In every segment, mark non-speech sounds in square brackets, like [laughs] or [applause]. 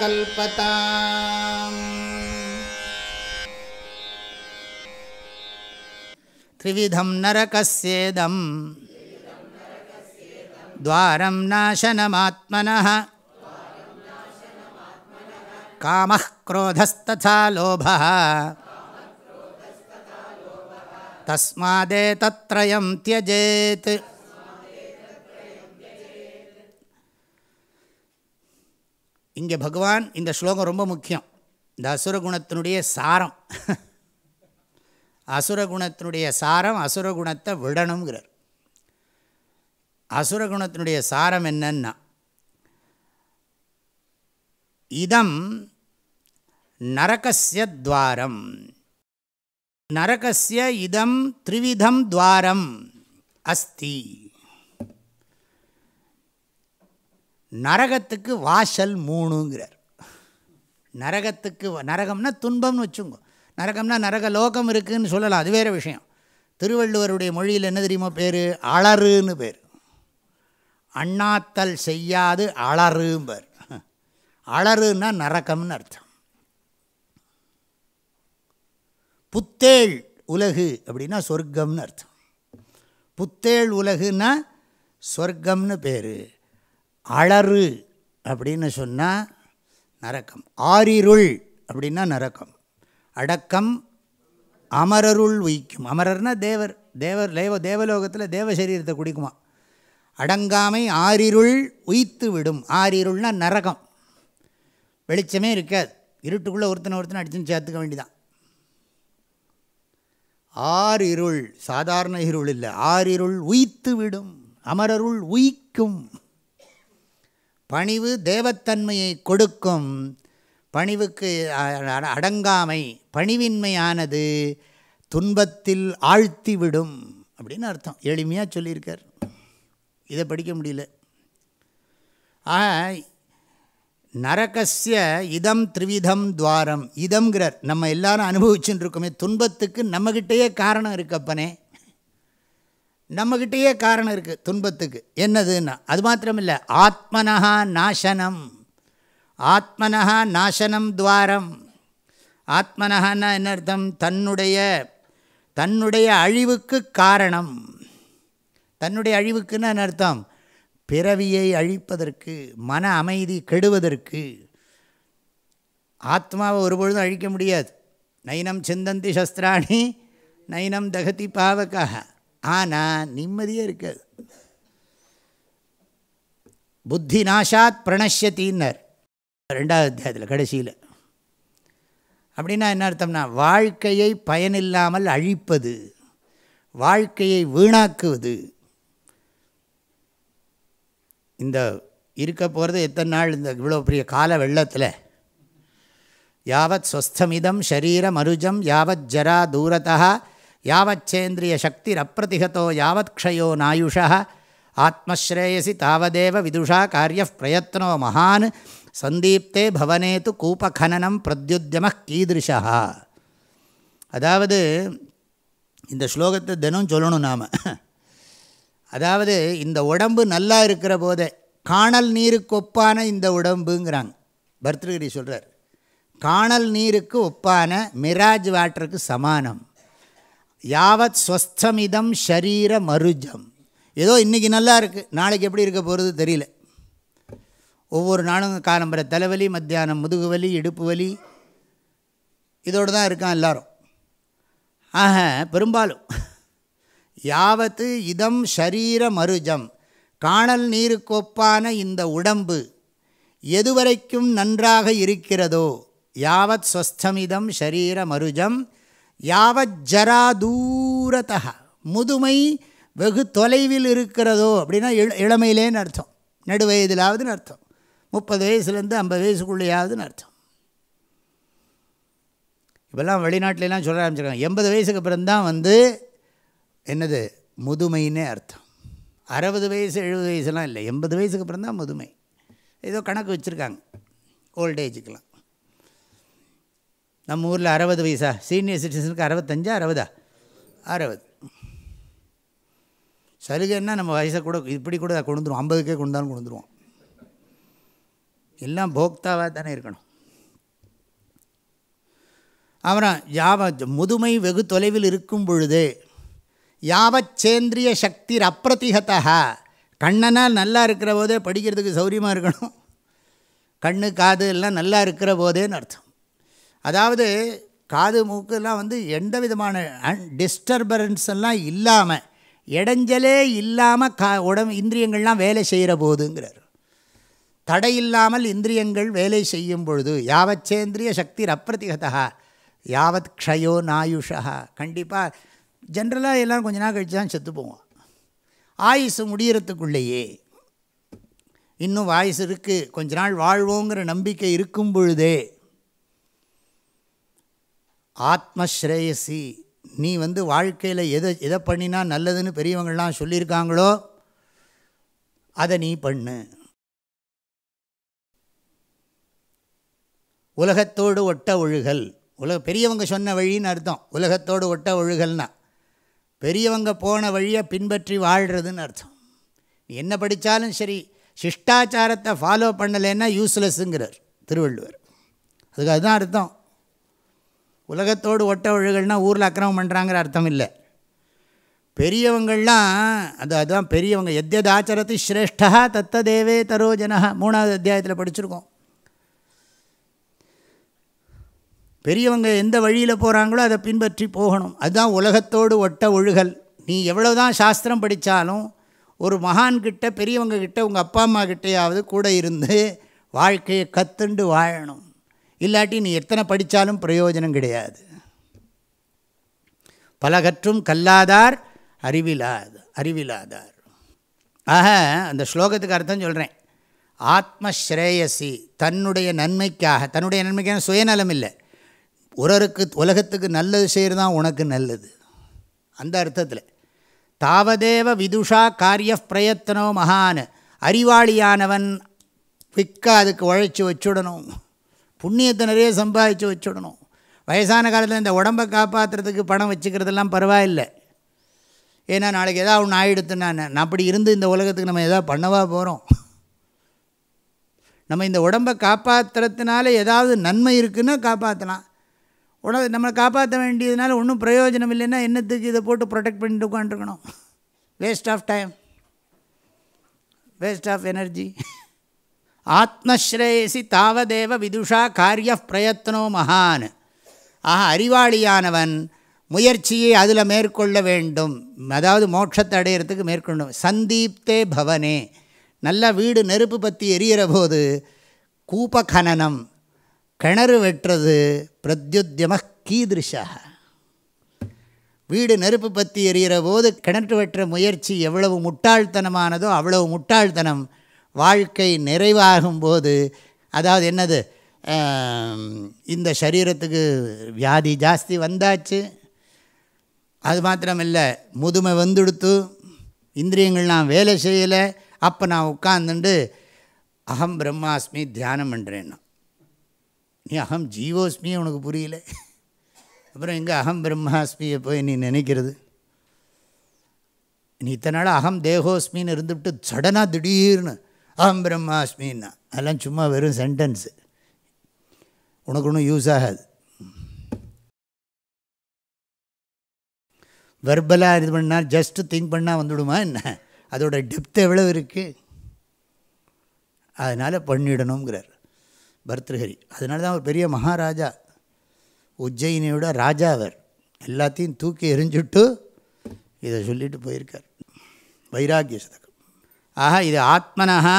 कल्पताम्। त्रिविधं नरकस्येदं द्वारं नाशनमात्मनः। कामः क्रोधस्तथा लोभः। तस्मादेतत्त्रयं त्यजेत् இங்கே பகவான் இந்த ஸ்லோகம் ரொம்ப முக்கியம். இந்த அசுரகுணத்தினுடைய சாரம். அசுரகுணத்தினுடைய சாரம் அசுரகுணத்தை விடணுங்கிறார் அசுரகுணத்தினுடைய சாரம் என்னன்னா இதம் நரகசிய துவாரம். நரகசிய இதம் த்ரிவிதம் துவாரம் அஸ்தி. நரகத்துக்கு வாசல் மூணுங்கிறார். நரகத்துக்கு நரகம்னா துன்பம்னு வச்சுங்க நரகம்னா நரக லோகம் இருக்குதுன்னு சொல்லலாம். அது வேறு விஷயம். திருவள்ளுவருடைய மொழியில் என்ன தெரியுமா பேர்? அலறுன்னு பேர். அண்ணாத்தல் செய்யாது அலறும்பர். அலறுன்னா நரகம்னு அர்த்தம். புத்தேள் உலகு அப்படின்னா சொர்க்கம்னு அர்த்தம். புத்தேள் உலகுன்னா சொர்க்கம்னு பேர். அலறு அப்படின்னு சொன்னால் நரக்கம். ஆரிருள் அப்படின்னா நரக்கம். அடக்கம் அமரருள் உயிக்கும். அமரர்னா தேவர் தேவர் தேவ தேவலோகத்தில் தேவசரீரத்தை குடிக்குமா? அடங்காமை ஆரிருள் உயித்து விடும். ஆரிருள்னா நரகம். வெளிச்சமே இருக்காது. இருட்டுக்குள்ளே ஒருத்தனை ஒருத்தனை அடிச்சுன்னு சேர்த்துக்க வேண்டிதான். ஆறிருள் சாதாரண இருள் இல்லை. ஆறிருள் உயித்து விடும். அமரருள் உயிக்கும். பணிவு தேவத்தன்மையை கொடுக்கும். பணிவுக்கு அடங்காமை பணிவின்மையானது துன்பத்தில் ஆழ்த்திவிடும் அப்படின்னு அர்த்தம். எளிமையாக சொல்லியிருக்கார். இதை படிக்க முடியல. ஆக நரகசிய இதம் த்ரிவிதம் துவாரம். இதம்ங்கிறார். நம்ம எல்லாரும் அனுபவிச்சுட்டு இருக்கோமே. துன்பத்துக்கு நம்மகிட்டேயே காரணம் இருக்கப்பனே நம்மக்கிட்டேயே காரணம் இருக்குது துன்பத்துக்கு. என்னதுன்னா அது மாத்திரமில்லை ஆத்மனஹா நாசனம். ஆத்மனஹா நாசனம் துவாரம். ஆத்மனஹான்னா என்ன அர்த்தம்? தன்னுடைய தன்னுடைய அழிவுக்கு காரணம். தன்னுடைய அழிவுக்குன்னு என்ன அர்த்தம்? பிறவியை அழிப்பதற்கு மன அமைதி கெடுவதற்கு. ஆத்மாவை ஒருபொழுதும் அழிக்க முடியாது. நைனம் சிந்தந்தி சஸ்திராணி நைனம் தகதி பாவக்காக ஆனால் நிம்மதியே இருக்காது. புத்தி நாஷாத் பிரணஷ்யத்தின்னர். ரெண்டாவது அத்தியாயத்தில் கடைசியில். அப்படின்னா என்ன அர்த்தம்னா வாழ்க்கையை பயனில்லாமல் அழிப்பது வாழ்க்கையை வீணாக்குவது. இந்த இருக்க போகிறது எத்தனை நாள் இந்த இவ்வளோ பெரிய கால வெள்ளத்தில்? யாவத் ஸ்வஸ்தமிதம் ஷரீரம் அருஜம் யாவத் ஜரா தூரத்தா யாவச்சேந்திரிய சக்தி அப்பிரதிகதோ யாவத் க்ஷயோ நாயுஷா ஆத்மஸ்ரேயசி தாவதேவ விதுஷா காரிய பிரயத்னோ மகான் சந்தீப்தே பவனே து கூபகனனம் பிரத்யுத்தியம கீதிருஷா. அதாவது இந்த ஸ்லோகத்தை தினம் சொல்லணும் நாம். அதாவது இந்த உடம்பு நல்லா இருக்கிற போதே காணல் நீருக்கு ஒப்பான இந்த உடம்புங்கிறாங்க. பர்தகிரி சொல்கிறார் காணல் நீருக்கு ஒப்பான மிராஜ் வாட்டருக்கு சமானம். யாவத் ஸ்வஸ்தமிதம் ஷரீர மருஜம். ஏதோ இன்றைக்கி நல்லா இருக்குது நாளைக்கு எப்படி இருக்க போகிறது தெரியல. ஒவ்வொரு நாளும் காலம்பர தலைவலி மத்தியானம் முதுகு வலி இடுப்பு வலி. இதோடு தான் இருக்கான் எல்லாரும். ஆக பெரும்பாலும். யாவத்து இதம் ஷரீர மருஜம். காணல் நீருக்கொப்பான இந்த உடம்பு எதுவரைக்கும் நன்றாக இருக்கிறதோ யாவத் ஸ்வஸ்தமிதம் ஷரீர மருஜம். யாவத் ஜரா தூரத்தா முதுமை வெகு தொலைவில் இருக்கிறதோ அப்படின்னா இள இளமையிலேன்னு அர்த்தம். நடு வயதிலாவதுன்னு அர்த்தம். முப்பது வயசுலேருந்து ஐம்பது வயசுக்குள்ளேயாவதுன்னு அர்த்தம். இப்போல்லாம் வெளிநாட்டிலலாம் சொல்ல ஆரம்பிச்சிருக்காங்க. எண்பது வயசுக்கு அப்புறம்தான் வந்து என்னது முதுமைன்னே அர்த்தம். அறுபது வயசு எழுபது வயசுலாம் இல்லை. எண்பது வயசுக்கு அப்புறம் தான் முதுமை. ஏதோ கணக்கு வச்சுருக்காங்க. ஓல்டேஜுக்கெலாம் நம்ம ஊரில் அறுபது வயசா? சீனியர் சிட்டிசனுக்கு அறுபத்தஞ்சா அறுபதா? அறுபது. சலுகைன்னா நம்ம வயசை கூட இப்படி கூட கொண்டுருவோம் ஐம்பதுக்கே கொண்டாலும் கொண்டுருவோம் எல்லாம் போக்தாவாக தானே இருக்கணும். அப்புறம் யாவ முதுமை வெகு தொலைவில் இருக்கும் பொழுது யாவச்சேந்திரிய சக்தி அப்பிரதிகதா கண்ணனால் நல்லா இருக்கிற போதே படிக்கிறதுக்கு சௌரியமாக இருக்கணும். கண்ணு காது எல்லாம் நல்லா இருக்கிற போதேன்னு அர்த்தம். அதாவது காது மூக்குலாம் வந்து எந்த விதமான டிஸ்டர்பரன்ஸ் எல்லாம் இல்லாமல் இடைஞ்சலே இல்லாமல் கா உடம்பு இந்திரியங்கள்லாம் வேலை செய்கிற போதுங்கிறார். தடை இல்லாமல் இந்திரியங்கள் வேலை செய்யும் பொழுது யாவச்சேந்திரிய சக்தி அப்பிரதிகதா யாவத் க்ஷயோ நாயுஷா கண்டிப்பாக ஜென்ரலாக எல்லாம் கொஞ்ச நாள் கழித்து தான் செத்து போவோம். ஆயுசு முடியறதுக்குள்ளேயே இன்னும் வாயுசு இருக்குது கொஞ்ச நாள் வாழ்வோங்கிற நம்பிக்கை இருக்கும் பொழுதே ஆத்மஸ்ரேயசி. நீ வந்து வாழ்க்கையில் எதை எதை பண்ணினா நல்லதுன்னு பெரியவங்கள்லாம் சொல்லியிருக்காங்களோ அதை நீ பண்ணு. உலகத்தோடு ஒட்ட ஒழுகல். உலக பெரியவங்க சொன்ன வழின்னு அர்த்தம். உலகத்தோடு ஒட்ட ஒழுகல்னா பெரியவங்க போன வழியை பின்பற்றி வாழ்கிறதுன்னு அர்த்தம். நீ என்ன படித்தாலும் சரி சிஷ்டாச்சாரத்தை ஃபாலோ பண்ணலைன்னா யூஸ்லெஸ்ஸுங்கிறார் திருவள்ளுவர். அதுக்கு அதுதான் அர்த்தம். உலகத்தோடு ஒட்ட ஒழுகல்னா ஊரில் அக்கிரமம் பண்ணுறாங்கிற அர்த்தம் இல்லை. பெரியவங்கள்லாம் அது அதுதான் பெரியவங்க எத்யத் ஆச்சரத்து ஸ்ரேஷ்டா தத்த தேவே தரோ ஜனா மூணாவது அத்தியாயத்தில் படிச்சிருக்கோம். பெரியவங்க எந்த வழியில் போகிறாங்களோ அதை பின்பற்றி போகணும். அதுதான் உலகத்தோடு ஒட்ட ஒழுகல். நீ எவ்வளோ தான் சாஸ்திரம் படித்தாலும் ஒரு மகான்கிட்ட பெரியவங்கக்கிட்ட உங்கள் அப்பா அம்மா கிட்டேயாவது கூட இருந்து வாழ்க்கையை கத்துண்டு வாழணும். இல்லாட்டி நீ எத்தனை படித்தாலும் பிரயோஜனம் கிடையாது. பலகற்றும் கல்லாதார் அறிவிலாத அறிவிலாதார். ஆக அந்த ஸ்லோகத்துக்கு அர்த்தம் சொல்கிறேன் ஆத்மஸ்ரேயசி தன்னுடைய நன்மைக்காக தன்னுடைய நன்மைக்கான சுயநலம் இல்லை. ஒருவருக்கு உலகத்துக்கு நல்லது செய்கிறது தான் உனக்கு நல்லது. அந்த அர்த்தத்தில். தாவதேவ விதுஷா காரிய பிரயத்தனோ மகான் அறிவாளியானவன் விற்க அதுக்கு உழைச்சி வச்சுடணும். புண்ணியத்தை நிறைய சம்பாதிச்சு வச்சுடணும். வயசான காலத்தில் இந்த உடம்பை காப்பாற்றுறதுக்கு பணம் வச்சுக்கிறதெல்லாம் பரவாயில்லை. ஏன்னா நாளைக்கு எதாவது ஒன்று ஆகிடுத்துன்னா நான் அப்படி இருந்து இந்த உலகத்துக்கு நம்ம எதாவது பண்ணவா போகிறோம் நம்ம இந்த உடம்பை காப்பாற்றுறதுனால ஏதாவது நன்மை இருக்குன்னா காப்பாற்றலாம் உடம்பு நம்மளை காப்பாற்ற வேண்டியதுனால ஒன்றும் பிரயோஜனம் இல்லைன்னா என்னத்துக்கு இதை போட்டு ப்ரொடெக்ட் பண்ணிட்டு உட்காந்துருக்கணும் waste of time waste of energy ஆத்மஸ்ரேயசி தாவதேவ விதுஷா காரிய பிரயத்னோ மகான். ஆக அறிவாளியானவன் முயற்சியை அதில் மேற்கொள்ள வேண்டும். அதாவது மோட்சத்தை அடையிறதுக்கு மேற்கொள்ளும் சந்தீப்தே பவனே. நல்ல வீடு நெருப்பு பற்றி எரியிற போது கூப கிணறு வெட்டுறது பிரத்யுத்தியம கீதிருஷாக. வீடு நெருப்பு பற்றி எரிகிற போது கிணற்று வெட்டுற முயற்சி எவ்வளவு முட்டாள்தனமானதோ அவ்வளவு முட்டாள்தனம். வாழ்க்கை நிறைவாகும் போது அதாவது என்னது இந்த சரீரத்துக்கு வியாதி ஜாஸ்தி வந்தாச்சு. அது மாத்திரமில்லை முதுமை வந்துடுத்து இந்திரியங்கள்லாம் வேலை செய்யலை. அப்போ நான் உட்கார்ந்துண்டு அகம் பிரம்மாஸ்மி தியானம் பண்ணுறேன்னா நீ அகம் ஜீவோஸ்மி உனக்கு புரியல. அப்புறம் எங்கே அகம் பிரம்மாஸ்மியை போய் நீ நினைக்கிறது? நீ இத்தனை நாள் அகம் தேகோஸ்மின்னு இருந்துவிட்டு சடனாக திடீர்னு அகம் பிரம்மாஸ்மின்னா. அதெல்லாம் சும்மா வெறும் சென்டென்ஸு உனக்கு ஒன்றும் யூஸ் ஆகாது. வெர்பலாக இது பண்ணால் ஜஸ்ட்டு திங்க் பண்ணால் வந்துவிடுமா என்ன? அதோட டெப்த் எவ்வளோ இருக்குது அதனால் பண்ணிடணுங்கிறார் பர்திருஹரி. அதனால தான் ஒரு பெரிய மகாராஜா. உஜ்ஜயினியோட ராஜா அவர். எல்லாத்தையும் தூக்கி எரிஞ்சுட்டு இதை சொல்லிட்டு போயிருக்கார். வைராக்கிய சதகம் ஆக இது ஆத்மனஹா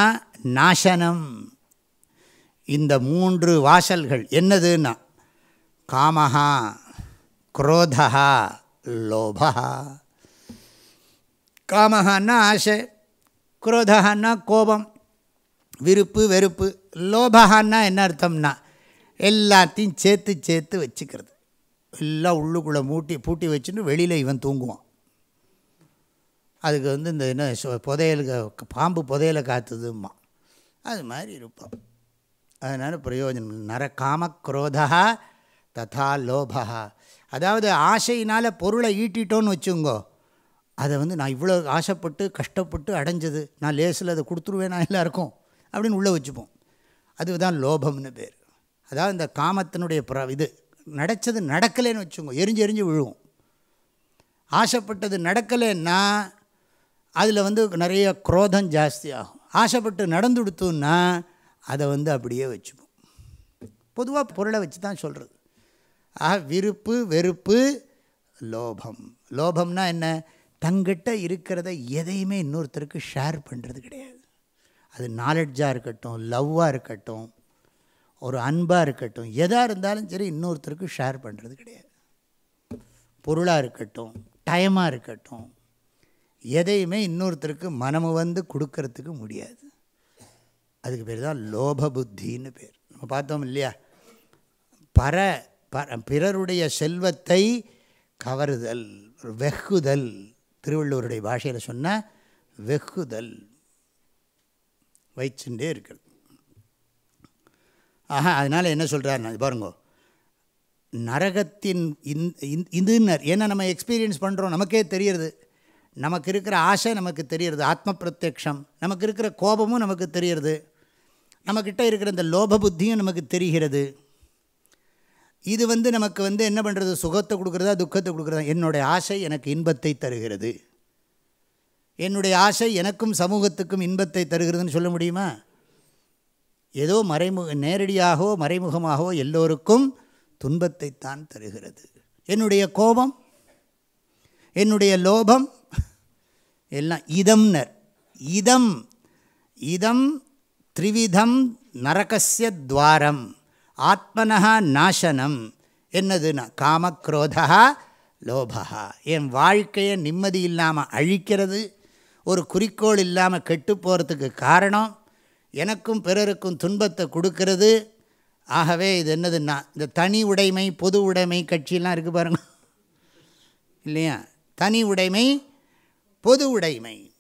நாசனம். இந்த மூன்று வாசல்கள் என்னதுன்னா காமஹா குரோதா லோபா காமஹான்னா ஆசை குரோதஹான்னா கோபம் விருப்பு வெறுப்பு லோபகான்னா என்ன அர்த்தம்னா எல்லாத்தையும் சேர்த்து சேர்த்து வச்சுக்கிறது. எல்லாம் உள்ளுக்குள்ளே மூட்டி பூட்டி வச்சுன்னு வெளியில் இவன் தூங்குவான். அதுக்கு வந்து இந்த என்ன புதையலுக்கு பாம்பு புதையலை காத்துதும்மா. அது மாதிரி இருப்போம். அதனால் பிரயோஜனம் நர காமக்ரோதா ததா லோபா. அதாவது ஆசையினால் பொருளை ஈட்டிட்டோன்னு வச்சுங்கோ அதை வந்து நான் இவ்வளோ ஆசைப்பட்டு கஷ்டப்பட்டு அடைஞ்சது நான் லேசில் அதை கொடுத்துருவேனா எல்லாருக்கும் அப்படின்னு உள்ளே வச்சுப்போம். அதுதான் லோபம்னு பேர். அதாவது இந்த காமத்தினுடைய புற இது நடச்சது நடக்கலைன்னு வச்சுக்கோங்க எரிஞ்சு எரிஞ்சு விழுவும். ஆசைப்பட்டது நடக்கலைன்னா அதில் வந்து நிறைய குரோதம் ஜாஸ்தி ஆகும் ஆசைப்பட்டு நடந்துடுத்துன்னா அதை வந்து அப்படியே வச்சுப்போம். பொதுவாக பொருளை வச்சு தான் சொல்கிறது ஆக விருப்பு வெறுப்பு லோபம். லோபம்னா என்ன? தங்கிட்ட இருக்கிறத எதையுமே இன்னொருத்தருக்கு ஷேர் பண்ணுறது கிடையாது. அது நாலெட்ஜாக இருக்கட்டும் லவ்வாக இருக்கட்டும் ஒரு அன்பாக இருக்கட்டும் எதாக இருந்தாலும் சரி இன்னொருத்தருக்கு ஷேர் பண்ணுறது கிடையாது. பொருளாக இருக்கட்டும் டைமாக இருக்கட்டும் எதையுமே இன்னொருத்தருக்கு மனமு வந்து கொடுக்கறதுக்கு முடியாது. அதுக்கு பேர் தான் லோப புத்தின்னு பேர். நம்ம பார்த்தோம் இல்லையா? பர பிறருடைய செல்வத்தை கவருதல் வெகுதல். திருவள்ளுவருடைய பாஷையில் சொன்னால் வெகுதல். வைச்சுட்டே இருக்கிறது. ஆஹா அதனால் என்ன சொல்கிறார் பாருங்கோ. நரகத்தின் இந் இதுன்னர். ஏன்னா நம்ம எக்ஸ்பீரியன்ஸ் பண்ணுறோம் நமக்கே தெரியறது. நமக்கு இருக்கிற ஆசை நமக்கு தெரியுறது ஆத்ம பிரத்யக்ஷம் நமக்கு இருக்கிற கோபமும் நமக்கு தெரிகிறது. நம்மக்கிட்ட இருக்கிற இந்த லோப புத்தியும் நமக்கு தெரிகிறது. இது வந்து நமக்கு வந்து என்ன பண்ணுறது சுகத்தை கொடுக்குறதா துக்கத்தை கொடுக்குறதா? என்னுடைய ஆசை எனக்கு இன்பத்தை தருகிறது. என்னுடைய ஆசை எனக்கும் சமூகத்துக்கும் இன்பத்தை தருகிறதுன்னு சொல்ல முடியுமா? ஏதோ மறைமுக நேரடியாகவோ மறைமுகமாகவோ எல்லோருக்கும் துன்பத்தைத்தான் தருகிறது. என்னுடைய கோபம் என்னுடைய லோபம் எல்லாம் இதம்னர். இதம் இதம் த்ரிவிதம் நரகசிய துவாரம். ஆத்மனஹா நாசனம். என்னதுன்னா காமக்ரோதா லோபா என் வாழ்க்கையை நிம்மதி இல்லாமல் அழிக்கிறது ஒரு குறிக்கோள் இல்லாமல் கெட்டு போகிறதுக்கு காரணம் எனக்கும் பிறருக்கும் துன்பத்தை கொடுக்கறது. ஆகவே இது என்னதுன்னா இந்த தனி உடைமை பொது உடைமை கட்சியெலாம் இருக்குது பாருங்க. இல்லையா? தனி உடைமை பொது உடைமை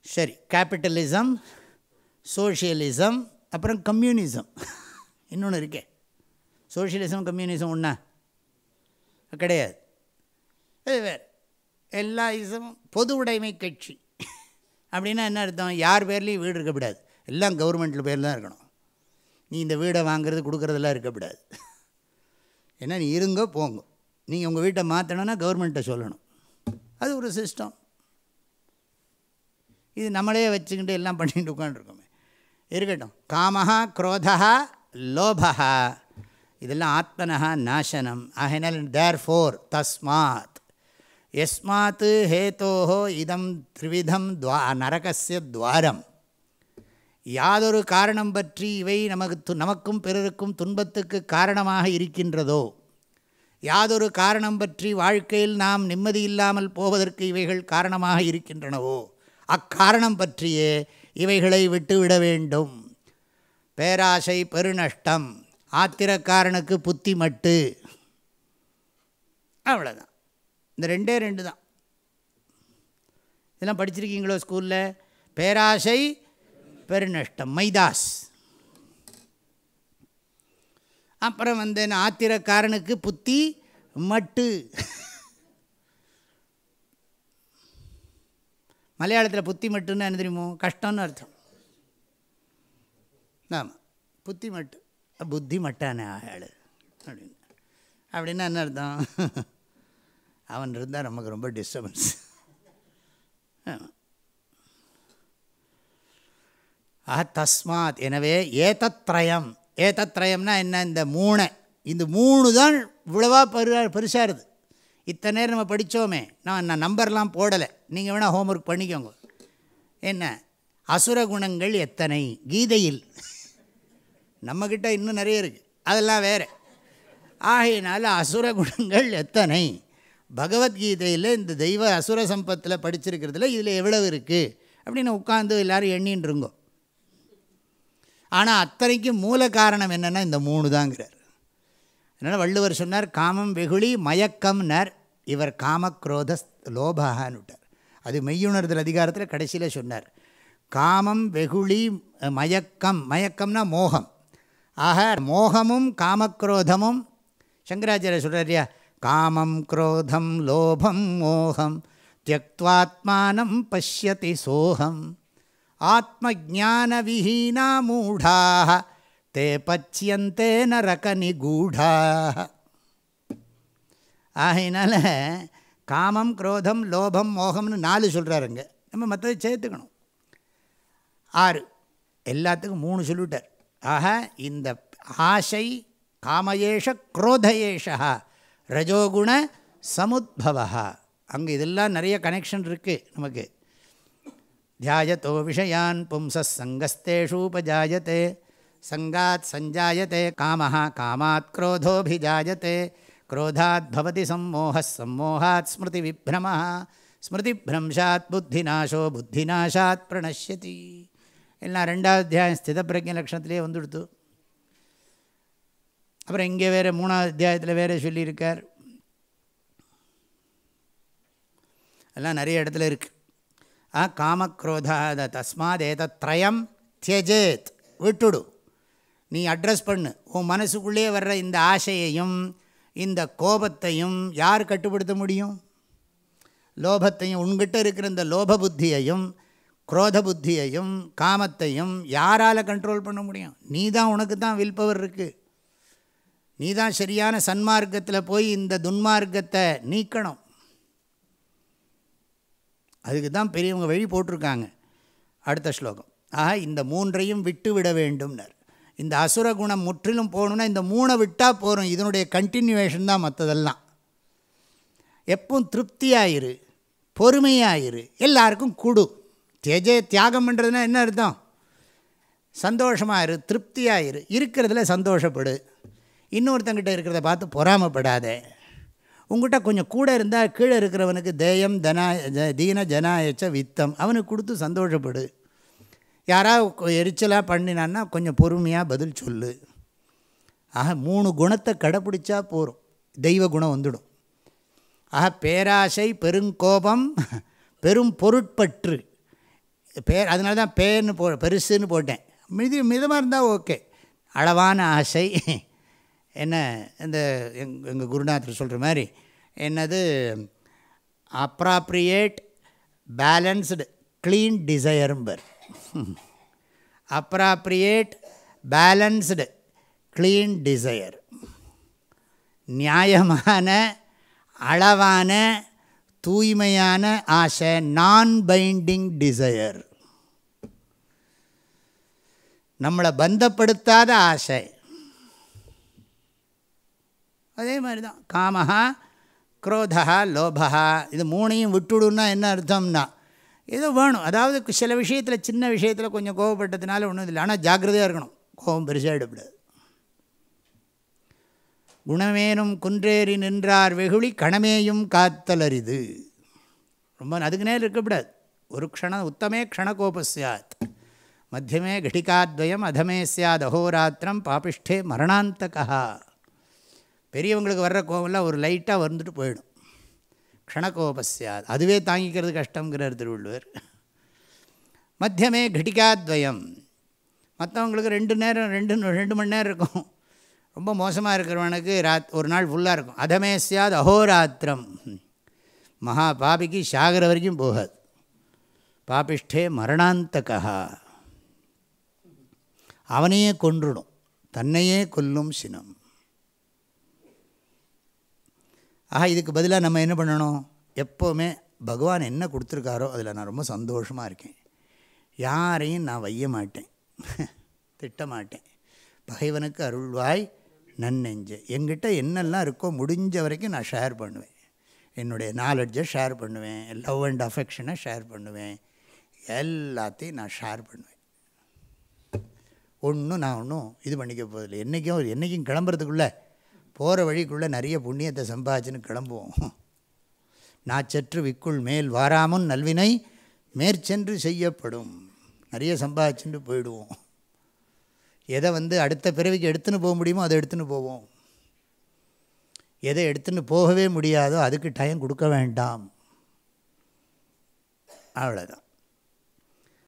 சரி கேபிட்டலிசம் சோஷியலிசம் அப்புறம் கம்யூனிசம் இன்னொன்று இருக்கே. சோஷியலிசம் கம்யூனிசம் ஒன்றா கிடையாது. அது வேறு. எல்லா இசமும் பொது உடைமை கட்சி. அப்படின்னா என்ன அர்த்தம்? யார் பேர்லேயும் வீடு இருக்கக்கூடாது. எல்லாம் கவர்மெண்ட்டில் பேர் தான் இருக்கணும். நீ இந்த வீடை வாங்குறது கொடுக்குறதெல்லாம் இருக்கக்கூடாது. ஏன்னா நீ இருங்க போங்க. நீங்கள் உங்கள் வீட்டை மாற்றணும்னா கவர்மெண்ட்டை சொல்லணும். அது ஒரு சிஸ்டம் இது நம்மளே வச்சுக்கிட்டு எல்லாம் பண்ணிட்டு உட்காந்துருக்கோமே. இருக்கட்டும். காமஹா குரோதா லோபா இதெல்லாம் ஆத்மனஹா நாசனம். ஆகினால் தேர் ஃபோர் தஸ்மாத். எஸ்மாத் ஹேத்தோஹோ இதம் த்ரிவிதம் துவா நரகசிய துவாரம். யாதொரு காரணம் பற்றி இவை நமக்கு நமக்கும் பிறருக்கும் துன்பத்துக்கு காரணமாக இருக்கின்றதோ? யாதொரு காரணம் பற்றி வாழ்க்கையில் நாம் நிம்மதி இல்லாமல் போவதற்கு இவைகள் காரணமாக இருக்கின்றனவோ? அக்காரணம் பற்றியே இவைகளை விட்டுவிட வேண்டும். பேராசை பெருநஷ்டம் ஆத்திரக்காரனுக்கு புத்தி மட்டு அவ்வளோதான் இந்த ரெண்டே ரெண்டு தான் இதெல்லாம் படிச்சிருக்கீங்களோ ஸ்கூலில்? பேராசை பெருநஷ்டம் மைதாஸ். அப்புறம் வந்து ஆத்திரக்காரனுக்கு புத்தி மட்டு. மலையாளத்தில் புத்தி மட்டுன்னு என்ன தெரியுமோ? கஷ்டம்னு அர்த்தம். ஆமாம் புத்தி மட்டு. புத்தி மட்டானே ஆள். அப்படின்னு. அப்படின்னா என்ன அர்த்தம்? அவன் இருந்தால் நமக்கு ரொம்ப டிஸ்டர்பன்ஸ் ஆஹ தஸ்மாத். எனவே ஏதத்ரயம். ஏதத்ரயம்னா என்ன? இந்த மூணை. இந்த மூணு தான் இவ்வளவா பெரு பெருசாக இருக்குது இத்தனை நேரம் நம்ம படித்தோமே. நான் நான் நம்பர்லாம் போடலை. நீங்கள் வேணால் ஹோம்ஒர்க் பண்ணிக்கோங்க. என்ன? அசுர குணங்கள் எத்தனை? கீதையில். நம்மக்கிட்ட இன்னும் நிறைய இருக்குது அதெல்லாம் வேறு. ஆகையினால அசுர குணங்கள் எத்தனை? பகவத்கீதையில் இந்த தெய்வ அசுர சம்பத்தில் படிச்சிருக்கிறதுல இதில் எவ்வளவு இருக்குது அப்படின்னு உட்காந்து எல்லோரும் எண்ணின்னு இருங்கோ ஆனால் அத்தனைக்கும் மூல காரணம் என்னென்னா இந்த மூணு தாங்கிறார் அதனால் வள்ளுவர் சொன்னார் காமம் வெகுளி மயக்கம் நர். இவர் காமக்ரோத லோபான்னு விட்டார். அது மெய்யுணர்தல் அதிகாரத்தில் கடைசியில் சொன்னார். காமம் வெகுளி மயக்கம். மயக்கம்னா மோகம். ஆக மோகமும் காமக்ரோதமும் சங்கராச்சாரிய சொல்கிறார் காமம் குரோதம் லோபம் மோகம் தியக்துவாத்மானம் பசியதி சோகம் ஆத்மஜானவிஹீனா மூடாக தே பச்சியந்தே நரக நிகூடாக ஆகையினால காமம் குரோதம் லோபம் மோகம்னு நாலு சொல்கிறாருங்க நம்ம மற்றதை சேர்த்துக்கணும். ஆறு எல்லாத்துக்கும் மூணு சொல்லிட்டார். ஆக இந்த ஆசை காமயேஷ குரோதயேஷா ரஜோகுண சமுத்பவா. அங்கே இதெல்லாம் நிறைய கனெக்ஷன் இருக்குது நமக்கு. தியாயத்தோ விஷயான் பும்சங்கஸ்தேஷூபஜாயத்தே சங்காத் சஞ்சாயத்தே காமஹ காமாத் குரோதோபிஜாயத்தே குரோதாத் பவதி சம்மோக சம்மோகாத் ஸ்மிருதி விப்ரம. ஸ்மிருதி பிரம்சாத் புத்திநாசோ புத்திநாசாத் பிரணஷ்யதி. எல்லாம் ரெண்டாவது அத்தியாயம் ஸ்தித பிரஜ லட்சணத்திலே வந்துடுத்து. அப்புறம் இங்கே வேறு மூணாவது அத்தியாயத்தில் வேறு சொல்லியிருக்கார். எல்லாம் நிறைய இடத்துல இருக்குது ஆ காமக்ரோதா தஸ்மாத் ஏதத்ரயம் தியஜேத். விட்டுடு. நீ அட்ரஸ் பண்ணு. உன் மனசுக்குள்ளே வர்ற இந்த ஆசையையும் இந்த கோபத்தையும் யார் கட்டுப்படுத்த முடியும்? லோபத்தையும் உன்கிட்ட இருக்கிற இந்த லோப புத்தியையும் குரோத புத்தியையும் காமத்தையும் யாரால் கண்ட்ரோல் பண்ண முடியும்? நீ தான் உனக்கு தான் வில் பவர் இருக்குது நீ தான் சரியான சன்மார்க்கத்தில் போய் இந்த துன்மார்க்கத்தை நீக்கணும். அதுக்கு தான் பெரியவங்க வழி போட்டிருக்காங்க. அடுத்த ஸ்லோகம். ஆக இந்த மூன்றையும் விட்டு விட வேண்டும்னர். இந்த அசுர குணம் முற்றிலும் போகணுன்னா இந்த மூணை விட்டால் போகிறோம் இதனுடைய கண்டினியூவேஷன் தான் மற்றதெல்லாம் எப்பவும் திருப்தியாயிரு பொறுமையாயிரு எல்லாருக்கும் கொடு. தேஜே தியாகம் பண்ணுறதுனா என்ன அர்த்தம்? சந்தோஷமாக இரு திருப்தியாயிரு இருக்கிறதுல சந்தோஷப்படு. இன்னொருத்தங்கிட்ட இருக்கிறத பார்த்து பொறாமப்படாத. உங்கள்கிட்ட கொஞ்சம் கூட இருந்தால் கீழே இருக்கிறவனுக்கு தேயம் தனா தீன ஜனாயச்ச வித்தம். அவனுக்கு கொடுத்து சந்தோஷப்படு. யாராவது எரிச்சலாக பண்ணினான்னா கொஞ்சம் பொறுமையாக பதில் சொல்லு. ஆக மூணு குணத்தை கடைப்பிடிச்சா போகும் தெய்வ குணம் வந்துடும். ஆக பேராசை பெருங்கோபம் பெரும் பொருட்பற்று. பேர் அதனால தான் பேர்னு போ பெருசுன்னு போட்டேன். மிதி மிதமாக இருந்தால் ஓகே. அளவான ஆசை. என்ன இந்த எங் எங்கள் குருநாதர் சொல்கிற மாதிரி என்னது? அப்ராப்ரியேட் பேலன்ஸ்டு க்ளீன் டிசையரும்பர் அப்ராப்ரியேட் பேலன்ஸ்டு க்ளீன் டிசையர் நியாயமான அளவான தூய்மையான ஆசை நான் பைண்டிங் டிசையர் நம்மளை பந்தப்படுத்தாத ஆசை. அதே மாதிரி தான் காமஹா குரோதா லோபா இது மூணையும் விட்டுடுன்னா என்ன அர்த்தம்னா ஏதோ வேணும். அதாவது சில விஷயத்தில் சின்ன விஷயத்தில் கொஞ்சம் கோவப்பட்டதுனால ஒன்றும் இல்லை ஆனால் ஜாக்கிரதையாக இருக்கணும். கோபம் பெருசாக எடுப்படாது குணமேனும் குன்றேறி நின்றார் வெகுளி கணமேயும் காத்தலரிது. ரொம்ப அதுக்கு நேரம் இருக்கக்கூடாது ஒரு க்ஷணம் உத்தமே க்ஷணகோப சாத். மத்தியமே கட்டிகாத்வயம் அதமே சாத். அகோராத்திரம் பாபிஷ்டே மரணாந்தகா. பெரியவங்களுக்கு வர்ற கோவம்லாம் ஒரு லைட்டாக வந்துட்டு போயிடும். க்ஷணகோபஸ்யாது. அதுவே தாங்கிக்கிறது கஷ்டங்கிறார் திருவள்ளுவர். மத்தியமே கடிகாத்வயம். மற்றவங்களுக்கு ரெண்டு நேரம் ரெண்டு ரெண்டு மணி நேரம் இருக்கும். ரொம்ப மோசமாக இருக்கிறவனுக்கு ராத் ஒரு நாள் ஃபுல்லாக இருக்கும். அதமே சியாத் அஹோராத்திரம். மகா பாபிக்கு சாகர வரைக்கும் போகாது. பாபிஷ்டே மரணாந்தகா. அவனையே கொன்றுடும். தன்னையே கொல்லும் சினம். ஆக இதுக்கு பதிலாக நம்ம என்ன பண்ணணும்? எப்போவுமே பகவான் என்ன கொடுத்துருக்காரோ அதில் நான் ரொம்ப சந்தோஷமாக இருக்கேன். யாரையும் நான் வைய மாட்டேன். [laughs] திட்ட மாட்டேன் பகைவனுக்கு அருள்வாய் நன்னெஞ்சு. எங்கிட்ட என்னெல்லாம் இருக்கோ முடிஞ்ச வரைக்கும் நான் ஷேர் பண்ணுவேன். என்னுடைய நாலெட்ஜை ஷேர் பண்ணுவேன். லவ் அண்ட் அஃபெக்ஷனை ஷேர் பண்ணுவேன். எல்லாத்தையும் நான் ஷேர் பண்ணுவேன். ஒன்றும் நான் ஒன்றும் இது பண்ணிக்க போதில்லை என்றைக்கும் என்றைக்கும் கிளம்புறதுக்குள்ளே போகிற வழிக்குள்ளே நிறைய புண்ணியத்தை சம்பாதிச்சுன்னு கிளம்புவோம். நாச்சற்று விக்குள் மேல் வாராமுன் நல்வினை மேற்சென்று செய்யப்படும். நிறைய சம்பாதிச்சுட்டு போயிடுவோம். எதை வந்து அடுத்த பிறவிக்கு எடுத்துன்னு போக முடியுமோ அதை எடுத்துன்னு போவோம். எதை எடுத்துன்னு போகவே முடியாதோ அதுக்கு டைம் கொடுக்க வேண்டாம். அவ்வளோதான்